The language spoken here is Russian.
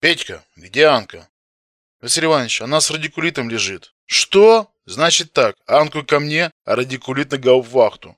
Петька, где Анка? Василий Иванович, она с радикулитом лежит. Что? Значит так, Анку ко мне, а радикулит на гауптвахту.